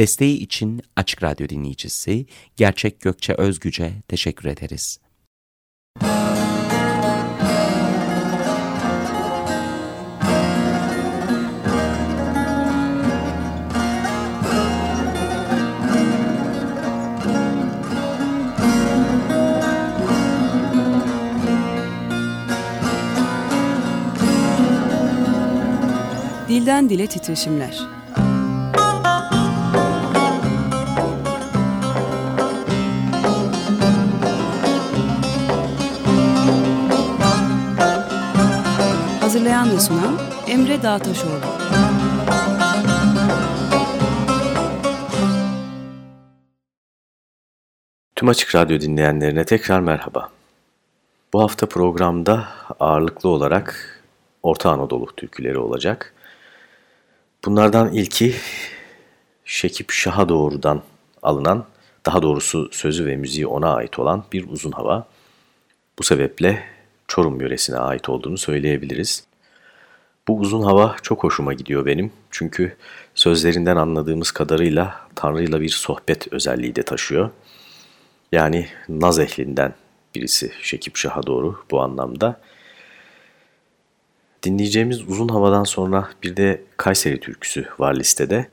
Desteği için Açık Radyo dinleyicisi Gerçek Gökçe Özgüce teşekkür ederiz. Dilden Dile Titreşimler Hazırlayan ve sunan Emre Dağtaşoğlu. Tüm Açık Radyo dinleyenlerine tekrar merhaba. Bu hafta programda ağırlıklı olarak Orta Anadolu türküleri olacak. Bunlardan ilki Şekip Şah'a doğrudan alınan, daha doğrusu sözü ve müziği ona ait olan bir uzun hava. Bu sebeple Çorum yöresine ait olduğunu söyleyebiliriz. Bu uzun hava çok hoşuma gidiyor benim. Çünkü sözlerinden anladığımız kadarıyla Tanrı'yla bir sohbet özelliği de taşıyor. Yani naz ehlinden birisi Şekip Şah'a doğru bu anlamda. Dinleyeceğimiz uzun havadan sonra bir de Kayseri türküsü var listede.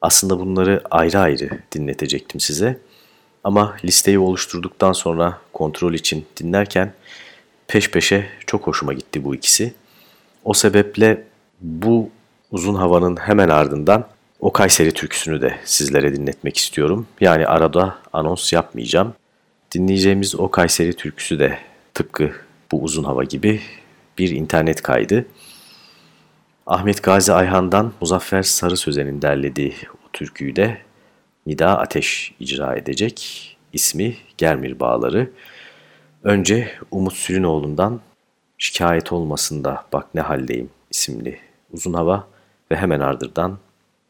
Aslında bunları ayrı ayrı dinletecektim size. Ama listeyi oluşturduktan sonra kontrol için dinlerken peş peşe çok hoşuma gitti bu ikisi. O sebeple bu uzun havanın hemen ardından o Kayseri türküsünü de sizlere dinletmek istiyorum. Yani arada anons yapmayacağım. Dinleyeceğimiz o Kayseri türküsü de tıpkı bu uzun hava gibi bir internet kaydı. Ahmet Gazi Ayhan'dan Muzaffer Sarı Sözen'in derlediği o türküyü de Nida Ateş icra edecek. İsmi Germir Bağları. Önce Umut Sürünoğlu'ndan Şikayet olmasında Bak Ne Haldeyim isimli uzun hava ve hemen ardından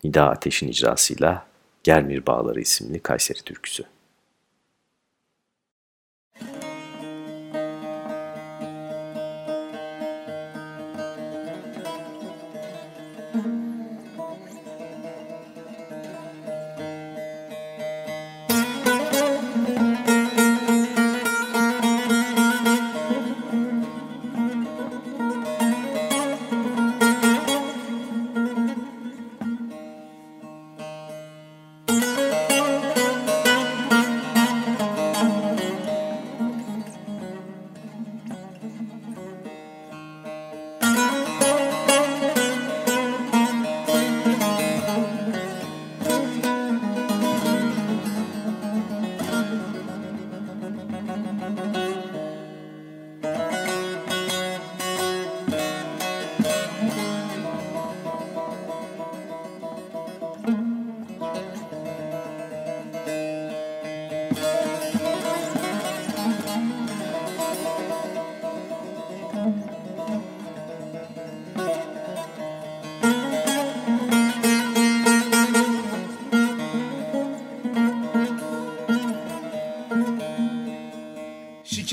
Nida Ateş'in icrasıyla Germir Bağları isimli Kayseri türküsü.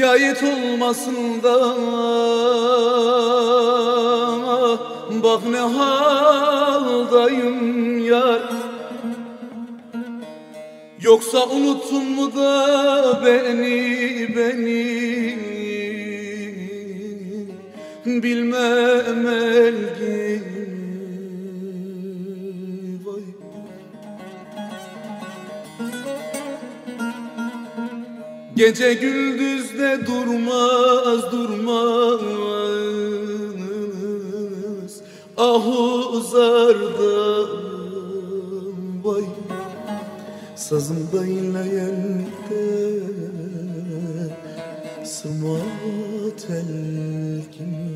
Şikayet olmasın da Bak ne haldayım yar. Yoksa unuttun mu da beni beni? Bilmem elgin Gece gündüz de durmaz durmaz. Ah uzardım vay. Sazımda inleyen de Sırma telkin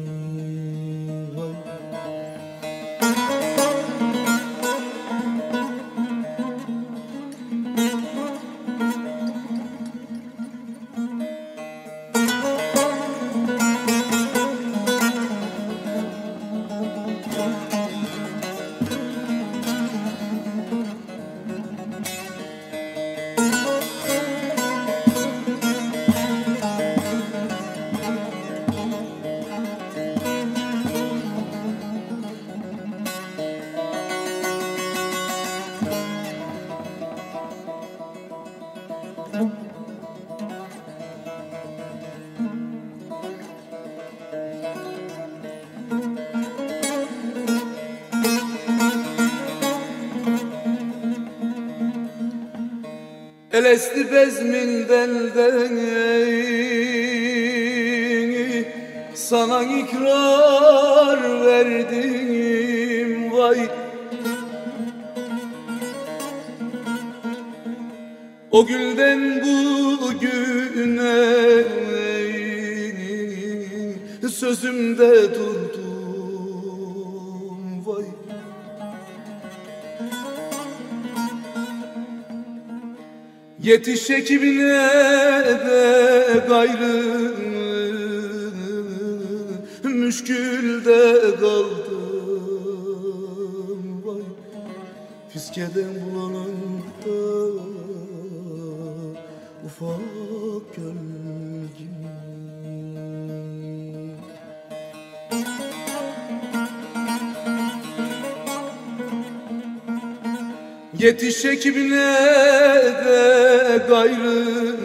Elesti bezminden Sana ikrar verdim vay. O gülden bugüne Sözümde durdum Yetiş ekibine de gayrı. Müşkülde kaldım. Vay. Fiskeden bulananda ufak gölgim Yetiş ekibine de gayrı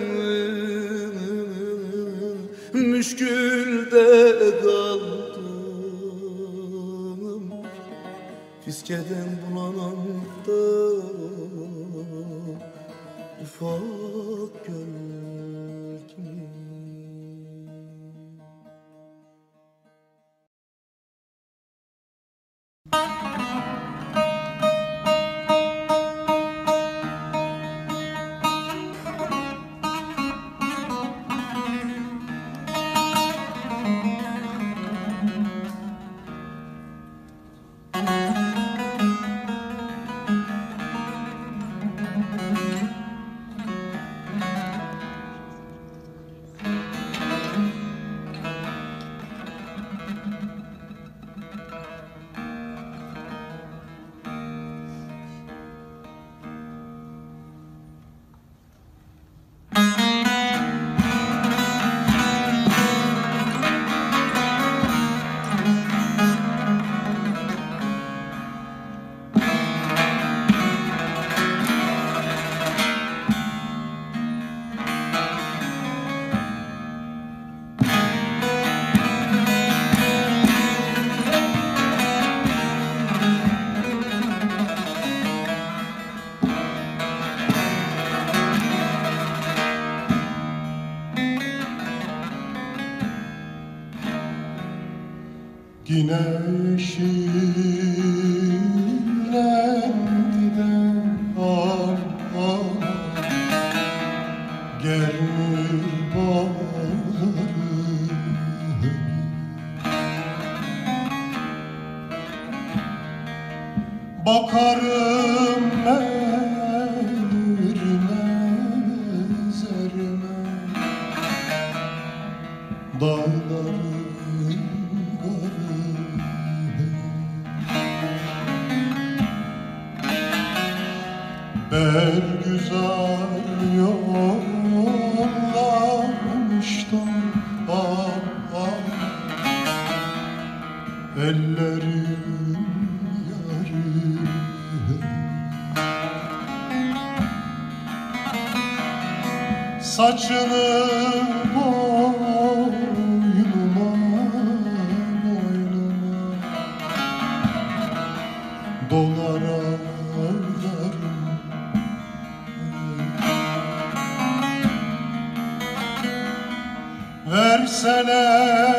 Müşkülde kaldım Fiskeden bulananda Ufak имя ellerim yarim Saçını boynuma boynuma. Dolar ağlarım Versene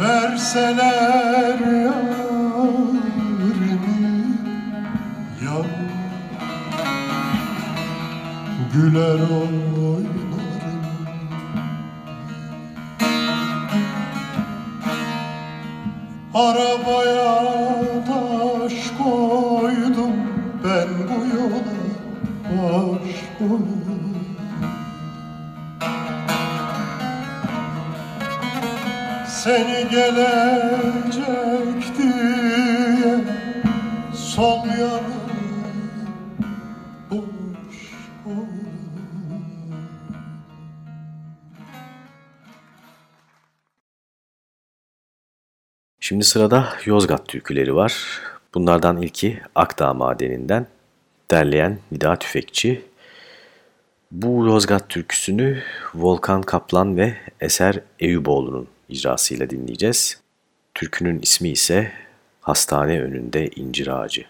Verseler ya güler oynarım Arabaya taş koydum koydum Seni gelecek diye sol yana Şimdi sırada Yozgat türküleri var. Bunlardan ilki Akdağ Madeni'nden derleyen Nida Tüfekçi. Bu Yozgat türküsünü Volkan Kaplan ve Eser Eyüboğlu'nun icrasıyla dinleyeceğiz. Türkünün ismi ise Hastane Önünde İncir Ağacı.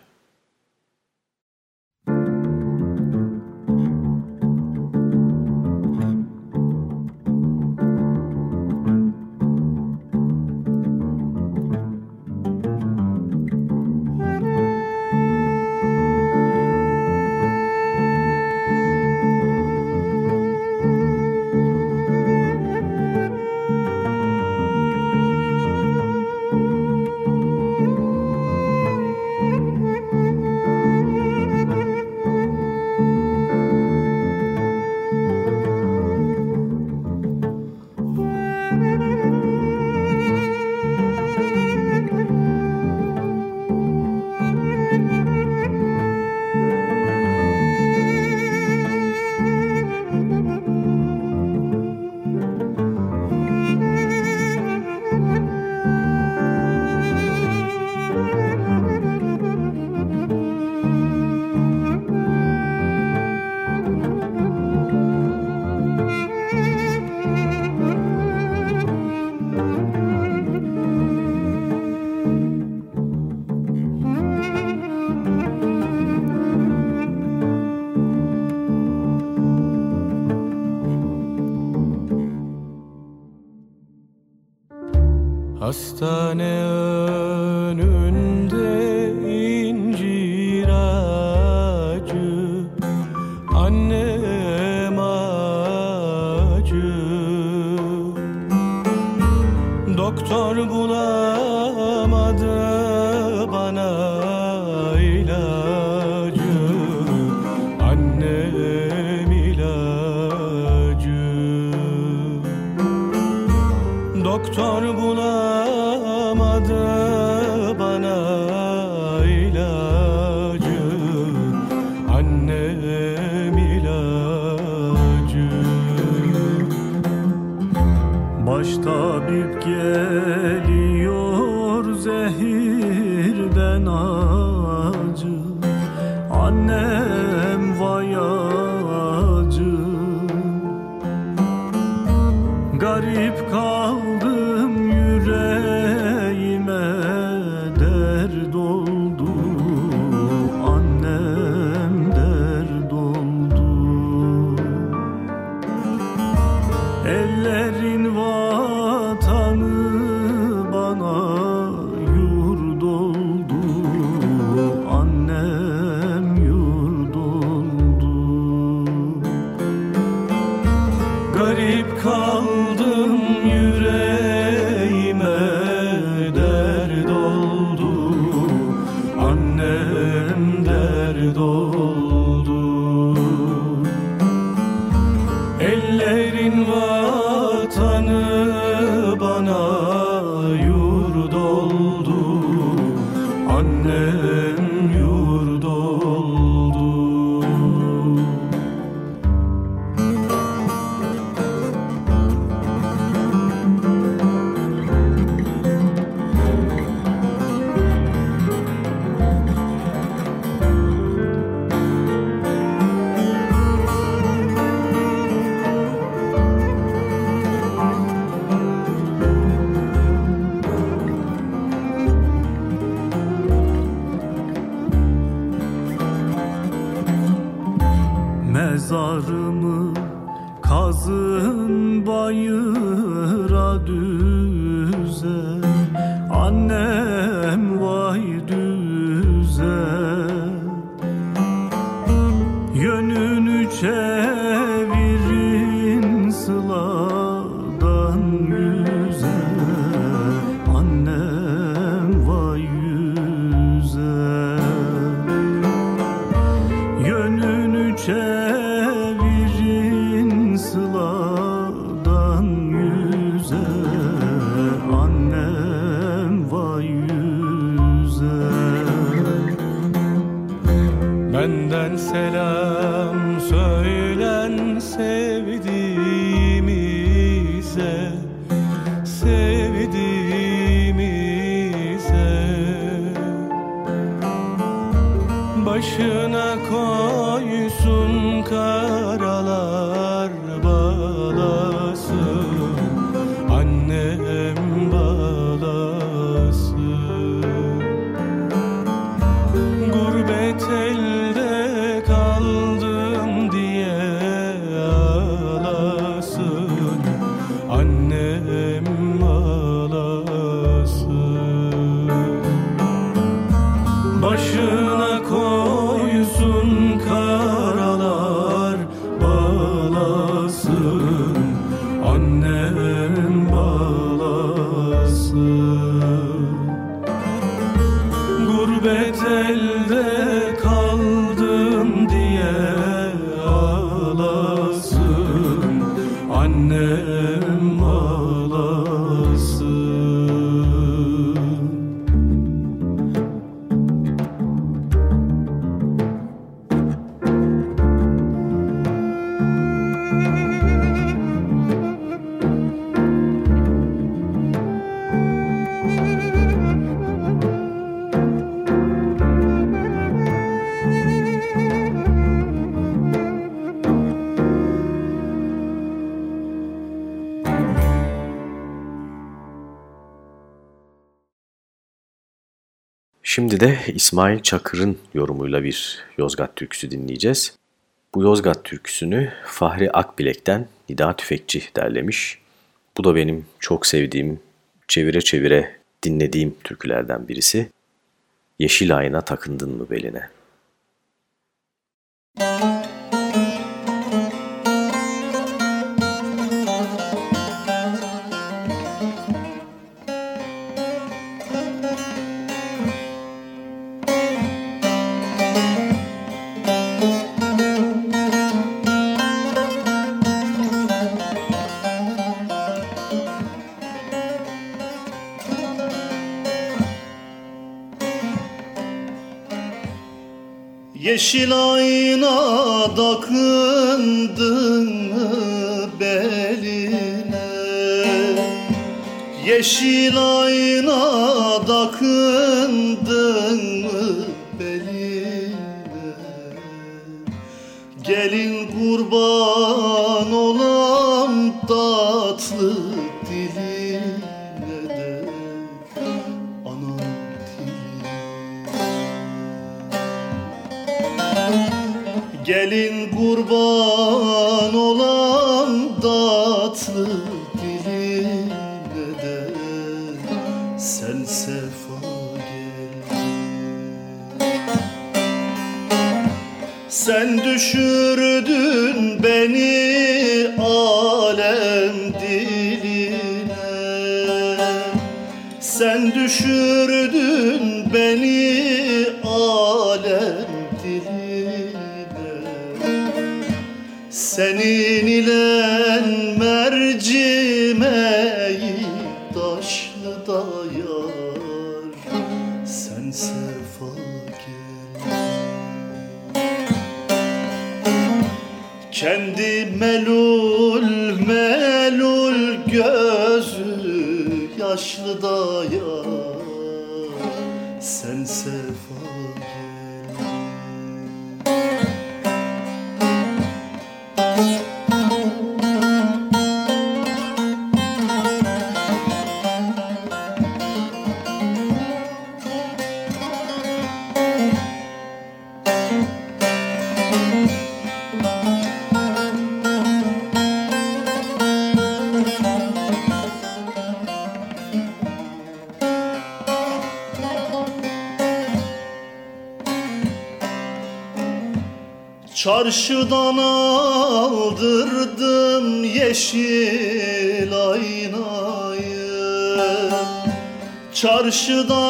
Kaldım Şimdi de İsmail Çakır'ın yorumuyla bir Yozgat türküsü dinleyeceğiz. Bu Yozgat türküsünü Fahri Akbilek'ten Nida Tüfekçi derlemiş. Bu da benim çok sevdiğim, çevire çevire dinlediğim türkülerden birisi. Yeşil ayna takındın mı beline? Müzik Yeşil ayna takındın mı beline? Yeşil ayna takındın mı beline? Gelin kurban Gelin kurban olan tatlı diline de sen sefa gel. Sen düşürdün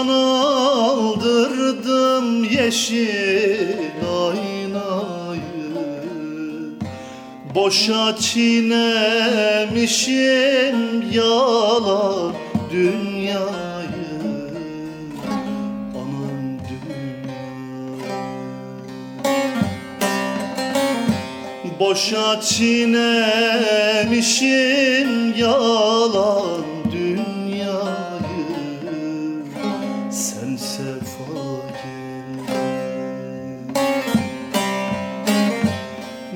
aldırdım yeşil aynayı. Boşa çiğnemişim yalan dünya. Boşa çiğnemişim yalan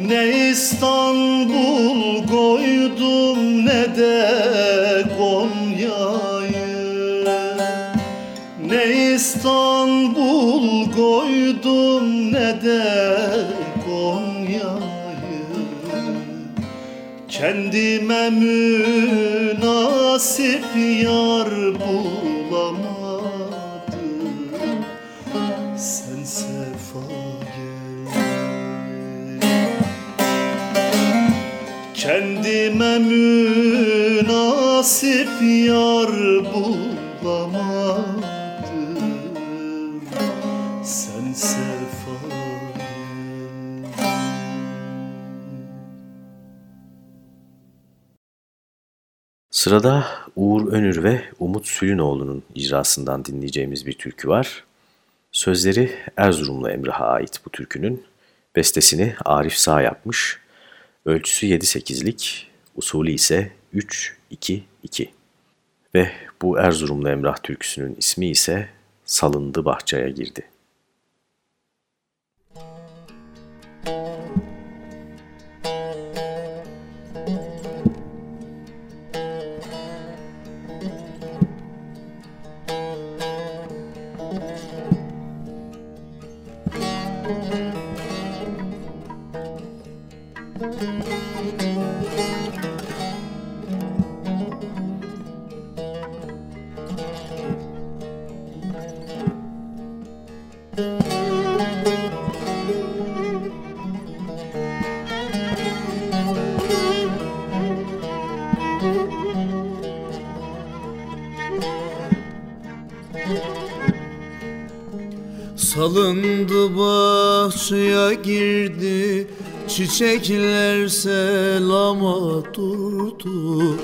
Ne İstanbul koydum ne de Konya'yı. Ne İstanbul koydum ne de Kendime münasip yar bulamadım Kendime münasip yar bulamadım Sen sefa Sırada Uğur Önür ve Umut Sülünoğlu'nun icrasından dinleyeceğimiz bir türkü var. Sözleri Erzurumlu Emrah'a ait bu türkünün. Bestesini Arif Sağ yapmış. Ölçüsü 7-8'lik, usulü ise 3-2-2. Ve bu Erzurumlu Emrah türküsünün ismi ise Salındı Bahçaya Girdi. Salındı bahçeye girdi. Çiçekler selama durdu.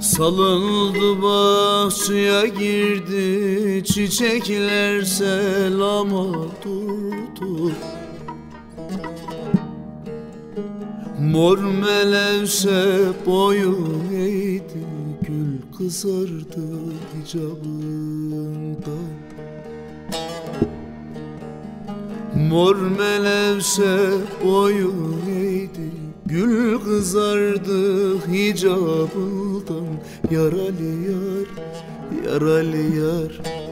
Salındı bahçeye girdi. Çiçekler selama durdu. Mor melevse boyun eğdi Gül kızardı hicabından Mor melevse boyun eğdi Gül kızardı hicabından Yaralı yar, yaralı yar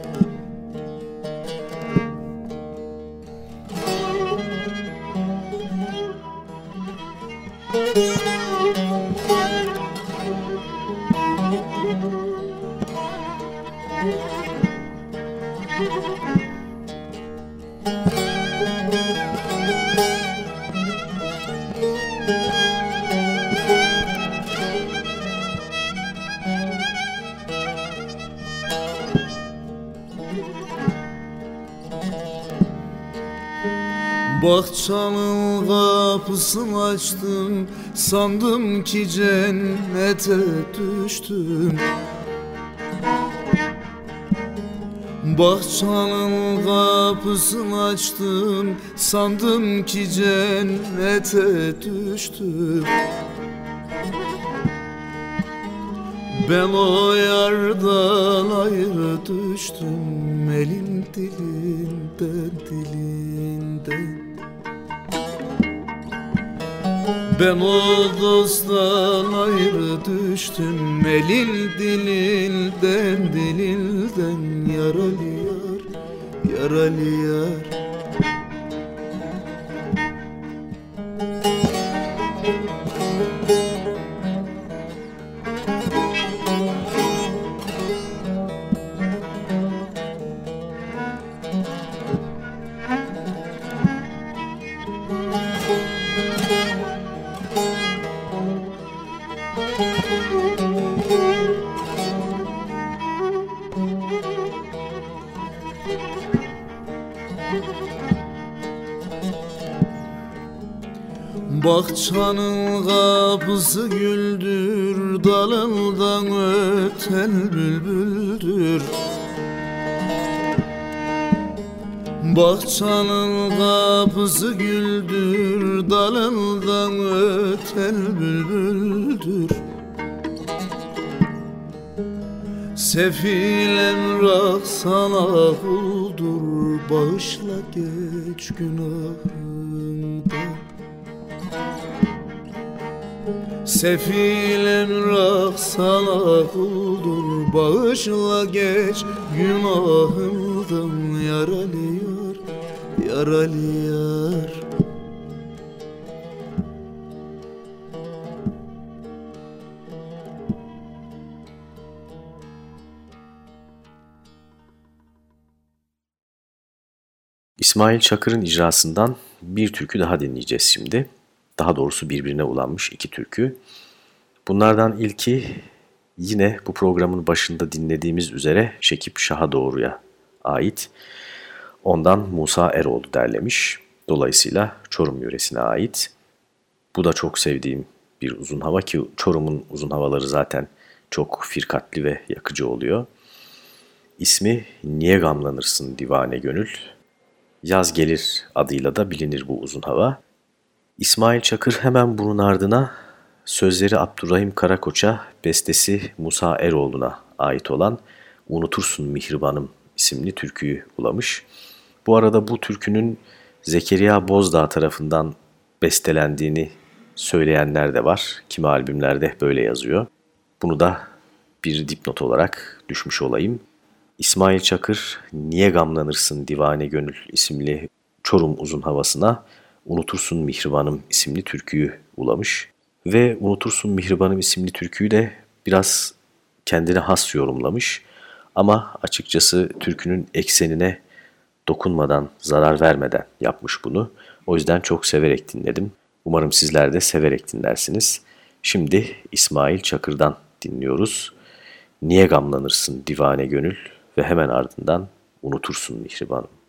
Bahçanın kapısını açtım Sandım ki cennete düştüm Bahçanın kapısını açtım Sandım ki cennete düştüm Ben o yardan ayrı düştüm. Elim dilinden dilinden Ben o dosttan ayrı düştüm Elil dililden dililden Yaralı yar, yaralı yar Bahçanın kapısı güldür Dalından öten bülbüldür. Bahçanın kapısı güldür Dalından öten bülbüldür. Sefil emrah sana kuldur Bağışla geç günahından Sefil emrah sana kuldur Bağışla geç günahımdan Yaralı yar, yaralı yar İsmail Çakır'ın icrasından bir türkü daha dinleyeceğiz şimdi. Daha doğrusu birbirine ulanmış iki türkü. Bunlardan ilki yine bu programın başında dinlediğimiz üzere Şekip Şah'a doğruya ait. Ondan Musa Eroğlu derlemiş. Dolayısıyla Çorum yöresine ait. Bu da çok sevdiğim bir uzun hava ki Çorum'un uzun havaları zaten çok firkatli ve yakıcı oluyor. İsmi Niye Gamlanırsın Divane Gönül. Yaz Gelir adıyla da bilinir bu uzun hava. İsmail Çakır hemen bunun ardına sözleri Abdurrahim Karakoç'a, bestesi Musa Eroğlu'na ait olan Unutursun Mihribanım isimli türküyü bulamış. Bu arada bu türkünün Zekeriya Bozdağ tarafından bestelendiğini söyleyenler de var. Kimi albümlerde böyle yazıyor. Bunu da bir dipnot olarak düşmüş olayım. İsmail Çakır Niye Gamlanırsın Divane Gönül isimli Çorum uzun havasına Unutursun Mihribanım isimli türküyü ulamış. Ve Unutursun Mihribanım isimli türküyü de biraz kendine has yorumlamış. Ama açıkçası türkünün eksenine dokunmadan, zarar vermeden yapmış bunu. O yüzden çok severek dinledim. Umarım sizler de severek dinlersiniz. Şimdi İsmail Çakır'dan dinliyoruz. Niye gamlanırsın divane gönül ve hemen ardından unutursun mihribanım.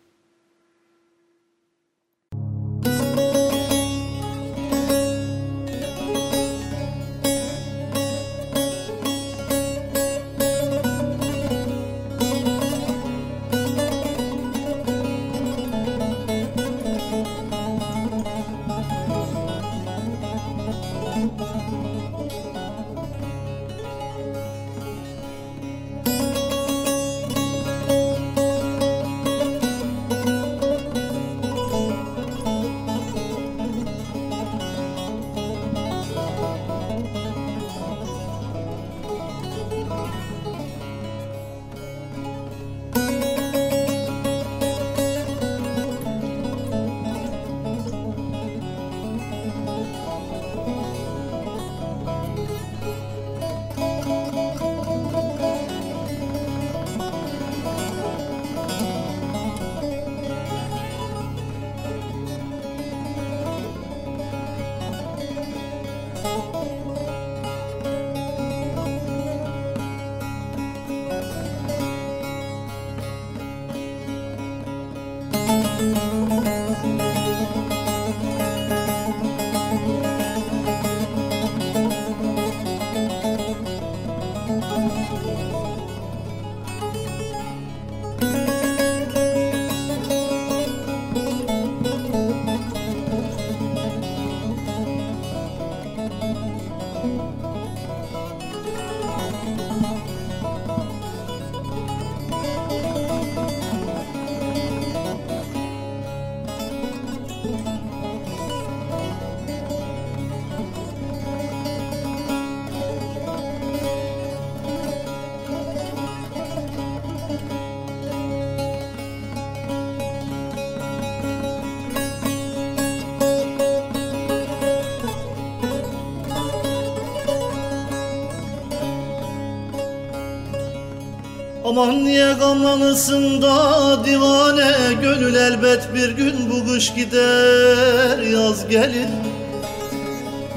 Aman niye gamlanırsın da divane Gönül elbet bir gün bu kış gider. Yaz gelir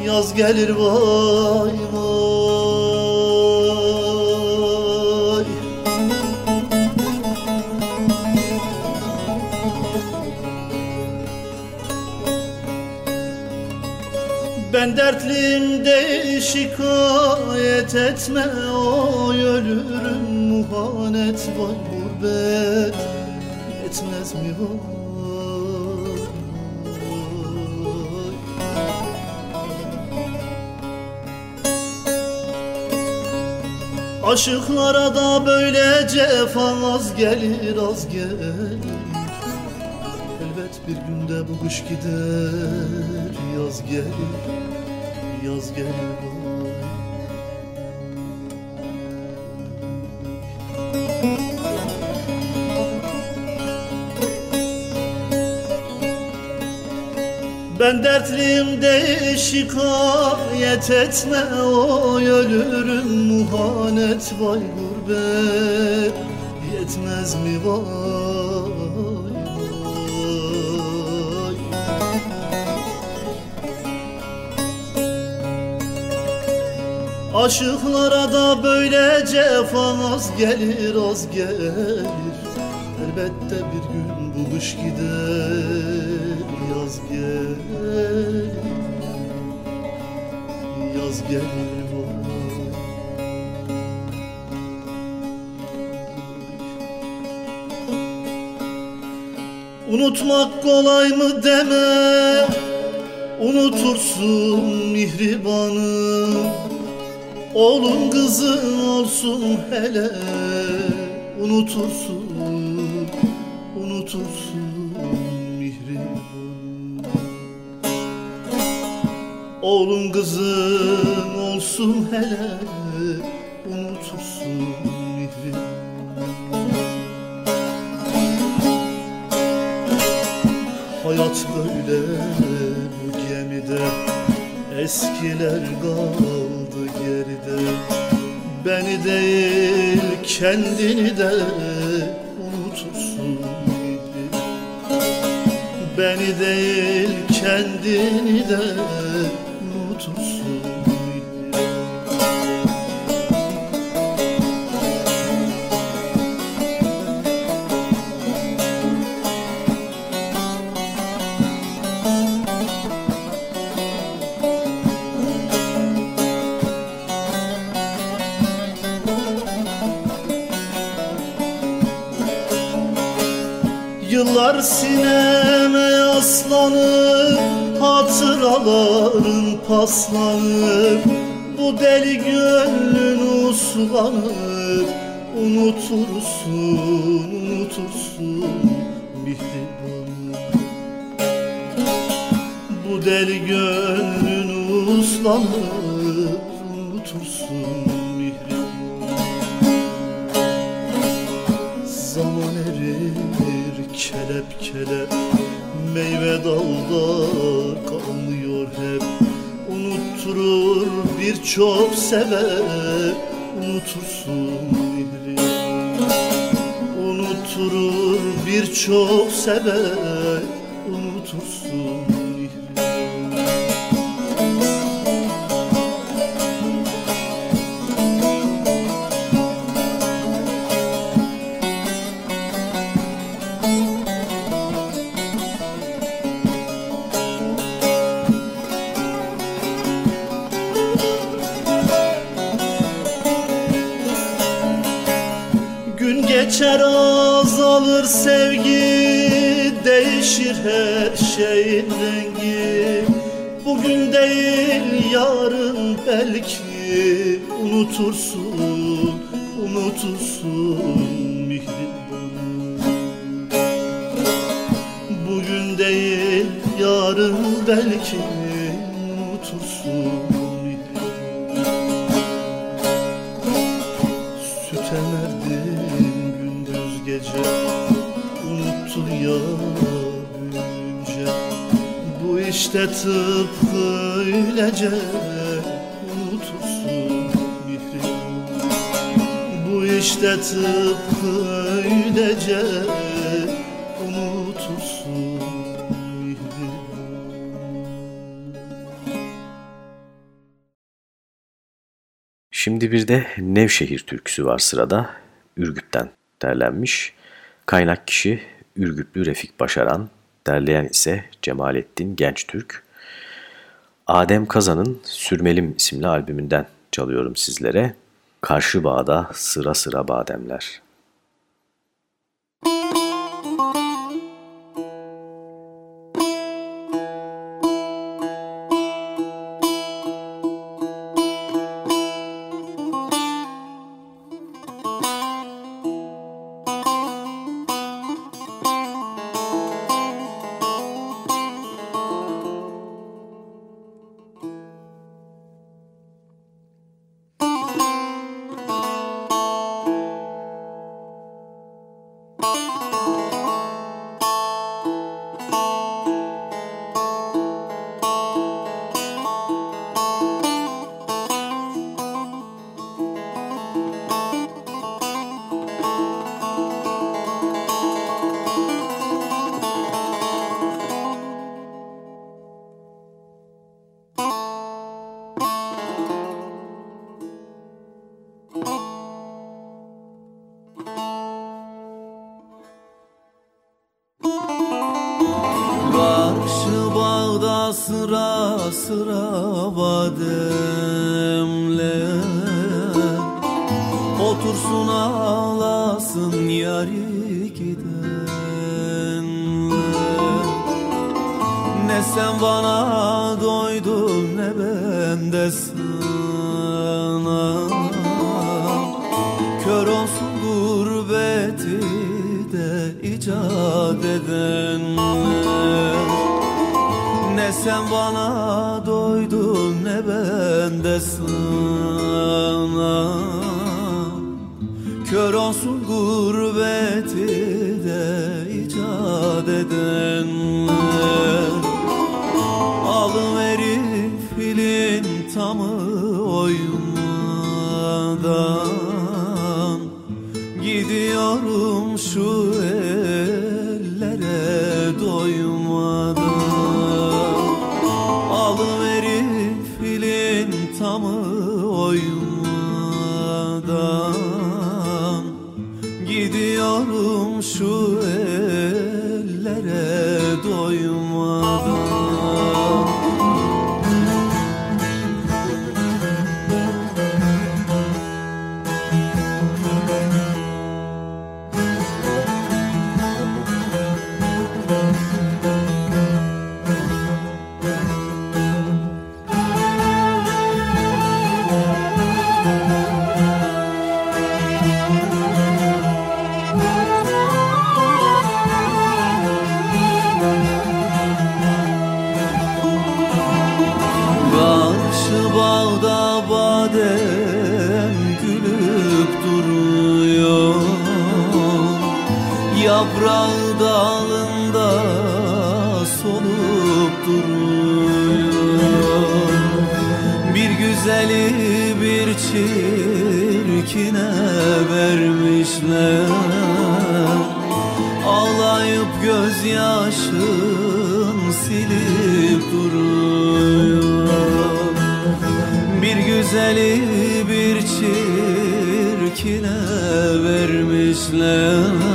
Yaz gelir vay vay. Ben dertliyim de şikayet etme Aşıklara da böyle cefa az gelir az gelir. Elbet bir günde bu kış gider Yaz gelir, yaz gelir Ben dertliyim de şikayet etme Oy ölürüm muhanet vay gurbet. Yetmez mi vay? Aşıklara da böyle cefa az gelir az gelir. Elbette bir gün bu kış gider Gelir Yaz gelir vay Unutmak kolay mı deme. Unutursun mihribanı. Oğlun kızın olsun hele. Unutursun Oğlun kızın olsun hele Unutursun mihribanı Hayat böyle bu gemide Eskiler kaldı geride. Beni değil kendini de unutursun Beni değil kendini de Yıllar sineme yaslanır Hatıraların paslanır. Bu deli gönlün uslanır Unutursun, unutursun mihribanı. Bu deli gönlün uslanır kelepkele Meyve dalda kalmıyor hep. Unutturur birçok sever. Unutursun mihri Unutturur birçok sever Geçer azalır sevgi Değişir her şeyin rengi. Bugün değil yarın belki Unutursun, unutursun mihribanı Bugün değil yarın belki işte tıpkı öylece Unutursun mihribanı Bu işte tıpkı öylece Şimdi bir de Nevşehir türküsü var sırada. Ürgüp'ten derlenmiş. Kaynak kişi Ürgüplü Refik Başaran, derleyen ise Cemalettin Gençtürk. Adem Kazan'ın Sürmelim isimli albümünden çalıyorum sizlere. Karşı bağda sıra sıra bademler. doymadan Alıverir filin tamı oymadan. Gidiyorum şu yaşım silip duruyor. Bir güzeli bir çirkine vermişler.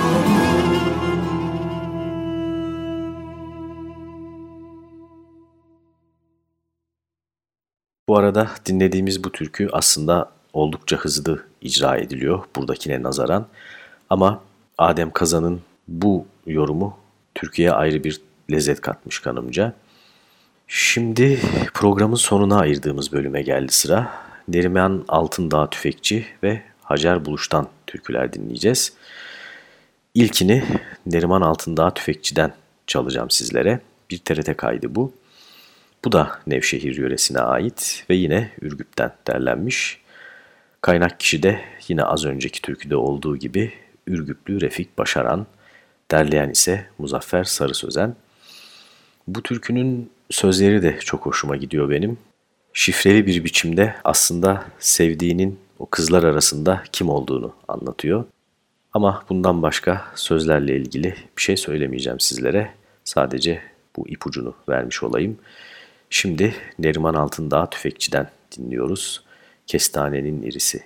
arada dinlediğimiz bu türkü aslında oldukça hızlı icra ediliyor buradakine nazaran. Ama Adem Kazan'ın bu yorumu Türkiye'ye ayrı bir lezzet katmış kanımca. Şimdi programın sonuna ayırdığımız bölüme geldi sıra. Neriman Altındağ Tüfekçi ve Hacer Buluş'tan türküler dinleyeceğiz. İlkini Neriman Altındağ Tüfekçi'den çalacağım sizlere. Bir TRT kaydı bu. Bu da Nevşehir yöresine ait ve yine Ürgüp'ten derlenmiş. Kaynak kişi de yine az önceki türküde olduğu gibi Ürgüplü Refik Başaran, derleyen ise Muzaffer Sarı Sözen. Bu türkünün sözleri de çok hoşuma gidiyor benim. Şifreli bir biçimde aslında sevdiğinin o kızlar arasında kim olduğunu anlatıyor. Ama bundan başka sözlerle ilgili bir şey söylemeyeceğim sizlere. Sadece bu ipucunu vermiş olayım. Şimdi Neriman Altındağ Tüfekçi'den dinliyoruz. Kestanenin irisi.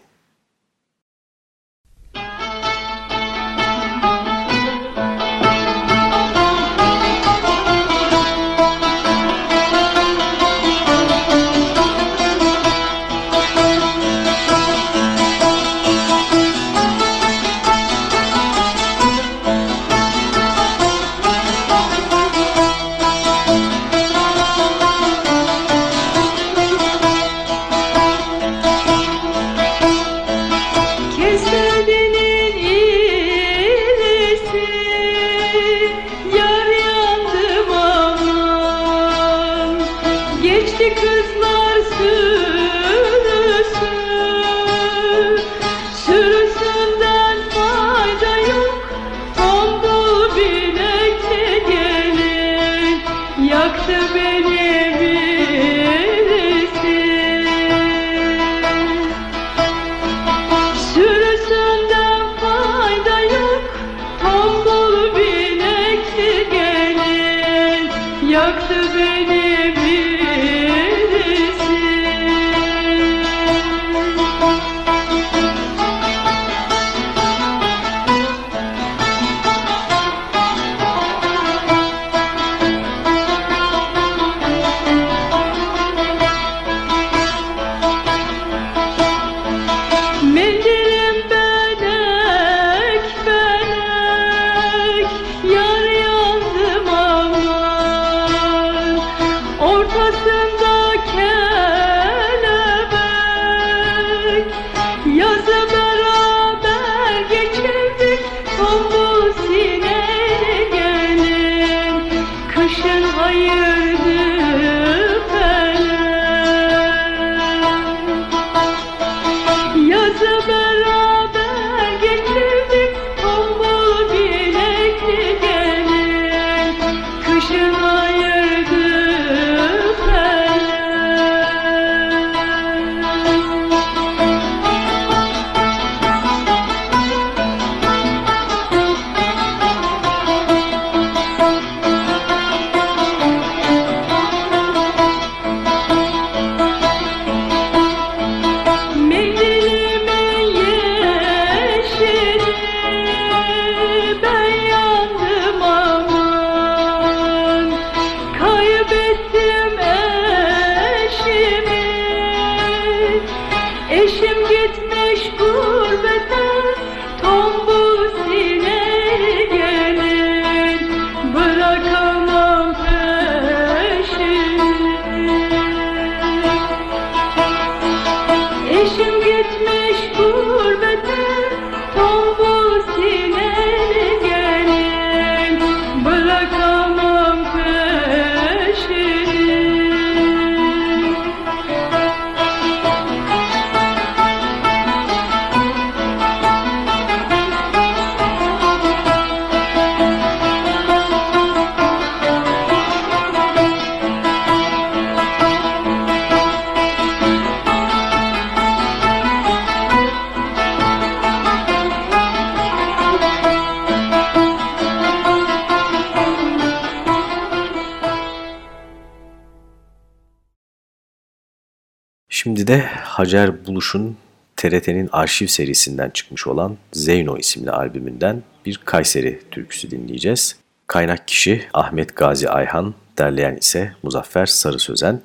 Şimdi de Hacer Buluş'un TRT'nin arşiv serisinden çıkmış olan Zeyno isimli albümünden bir Kayseri türküsü dinleyeceğiz. Kaynak kişi Ahmet Gazi Ayhan, derleyen ise Muzaffer Sarı Sözen.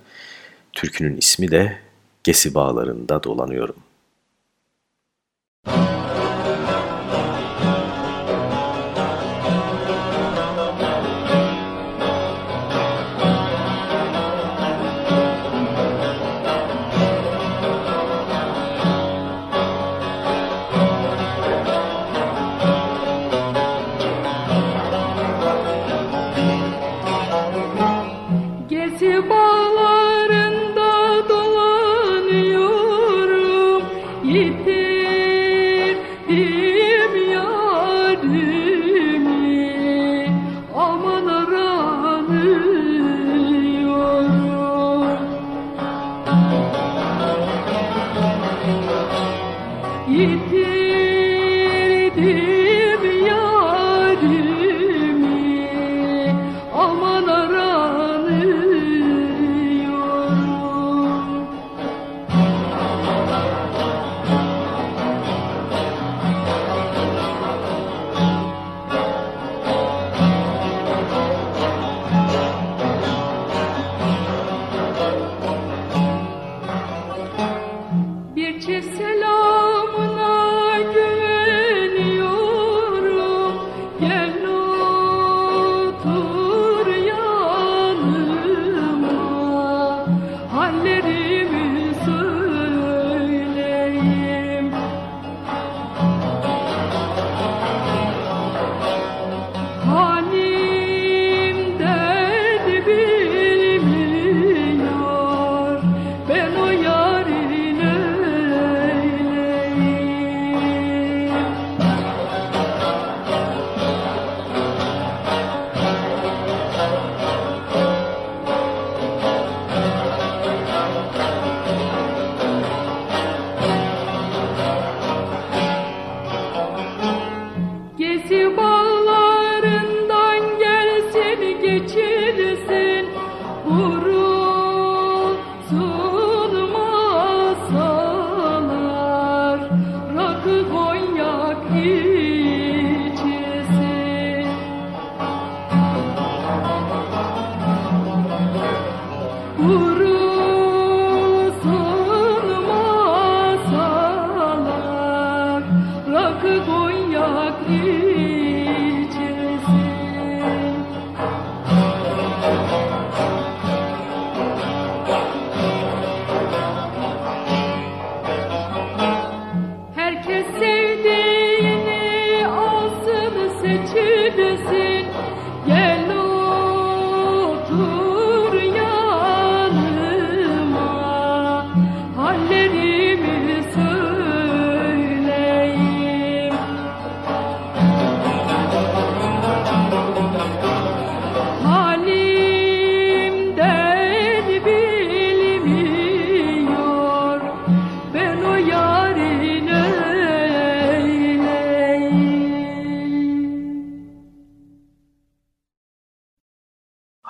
Türkünün ismi de Gesi Bağlarında Dolanıyorum.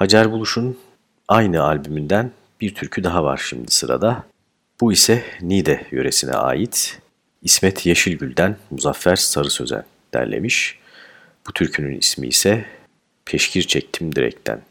Hacer Buluş'un aynı albümünden bir türkü daha var şimdi sırada. Bu ise Niğde yöresine ait. İsmet Yeşilgül'den Muzaffer Sarı Sözen derlemiş. Bu türkünün ismi ise Peşkir Çektim Direkten.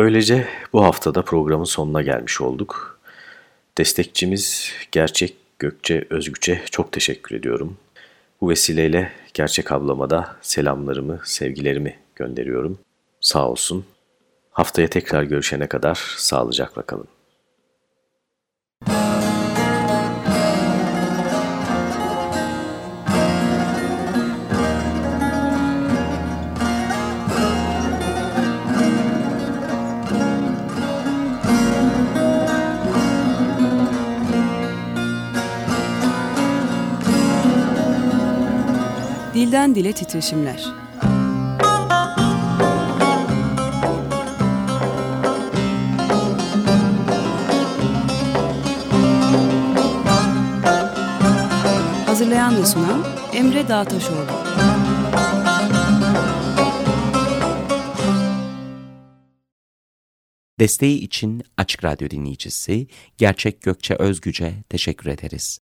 Böylece bu haftada programın sonuna gelmiş olduk. Destekçimiz Gerçek Gökçe Özgüç'e çok teşekkür ediyorum. Bu vesileyle Gerçek ablama da selamlarımı, sevgilerimi gönderiyorum. Sağ olsun. Haftaya tekrar görüşene kadar sağlıcakla kalın. Dilden dile titreşimler. Hazırlayan ve sunan Emre Dağtaşoğlu. Desteği için Açık Radyo dinleyicisi Gerçek Gökçe Özgüce teşekkür ederiz.